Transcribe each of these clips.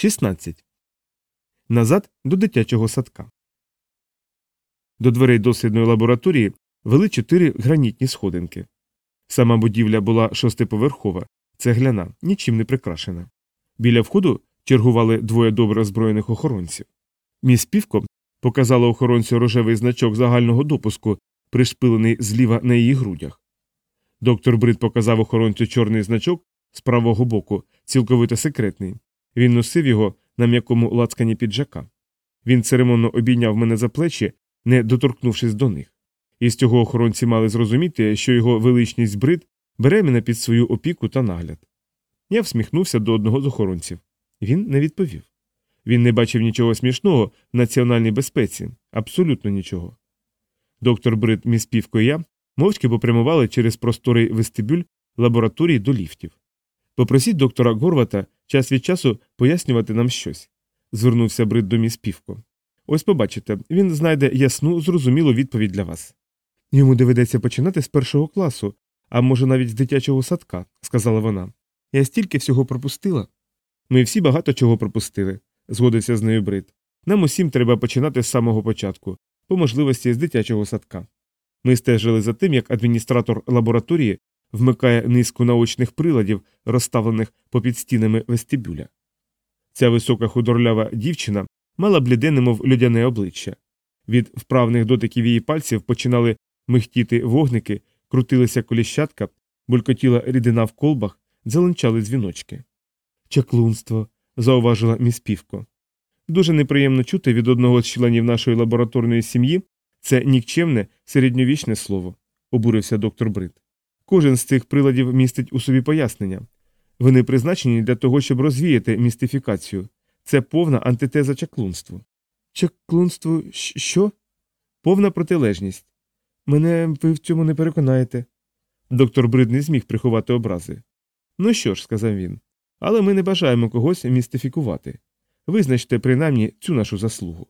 16. Назад до дитячого садка. До дверей дослідної лабораторії вели чотири гранітні сходинки. Сама будівля була шостиповерхова, цегляна, нічим не прикрашена. Біля входу чергували двоє добре озброєних охоронців. Міс Півко показала охоронцю рожевий значок загального допуску, пришпилений зліва на її грудях. Доктор Брид показав охоронцю чорний значок з правого боку, цілковито секретний. Він носив його на м'якому лацкані піджака. Він церемонно обійняв мене за плечі, не доторкнувшись до них. І з цього охоронці мали зрозуміти, що його величність Брид бере мене під свою опіку та нагляд. Я всміхнувся до одного з охоронців. Він не відповів. Він не бачив нічого смішного в національній безпеці, абсолютно нічого. Доктор Брид, міс Півко і я мовчки попрямували через просторий вестибюль лабораторії до ліфтів. Попросіть доктора Горвата час від часу пояснювати нам щось, звернувся Брид до міс Півко. Ось побачите, він знайде ясну, зрозумілу відповідь для вас. Йому доведеться починати з першого класу, а може навіть з дитячого садка, сказала вона. Я стільки всього пропустила. Ми всі багато чого пропустили, згодився з нею Брид. Нам усім треба починати з самого початку, по можливості з дитячого садка. Ми стежили за тим, як адміністратор лабораторії вмикає низку наочних приладів, розставлених попід стінами вестибюля. Ця висока худорлява дівчина мала бліде, немов людяне обличчя. Від вправних дотиків її пальців починали михтіти вогники, крутилися коліщатка, булькотіла рідина в колбах, зеленчали дзвіночки. Чаклунство, зауважила міс Півко. Дуже неприємно чути від одного з членів нашої лабораторної сім'ї це нікчемне середньовічне слово, обурився доктор Брит. Кожен з цих приладів містить у собі пояснення. Вони призначені для того, щоб розвіяти містифікацію. Це повна антитеза чаклунству. Чаклунству що? Повна протилежність. Мене ви в цьому не переконаєте. Доктор Брид не зміг приховати образи. Ну що ж, сказав він, але ми не бажаємо когось містифікувати. Визначте принаймні цю нашу заслугу.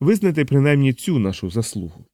Визнайте принаймні цю нашу заслугу.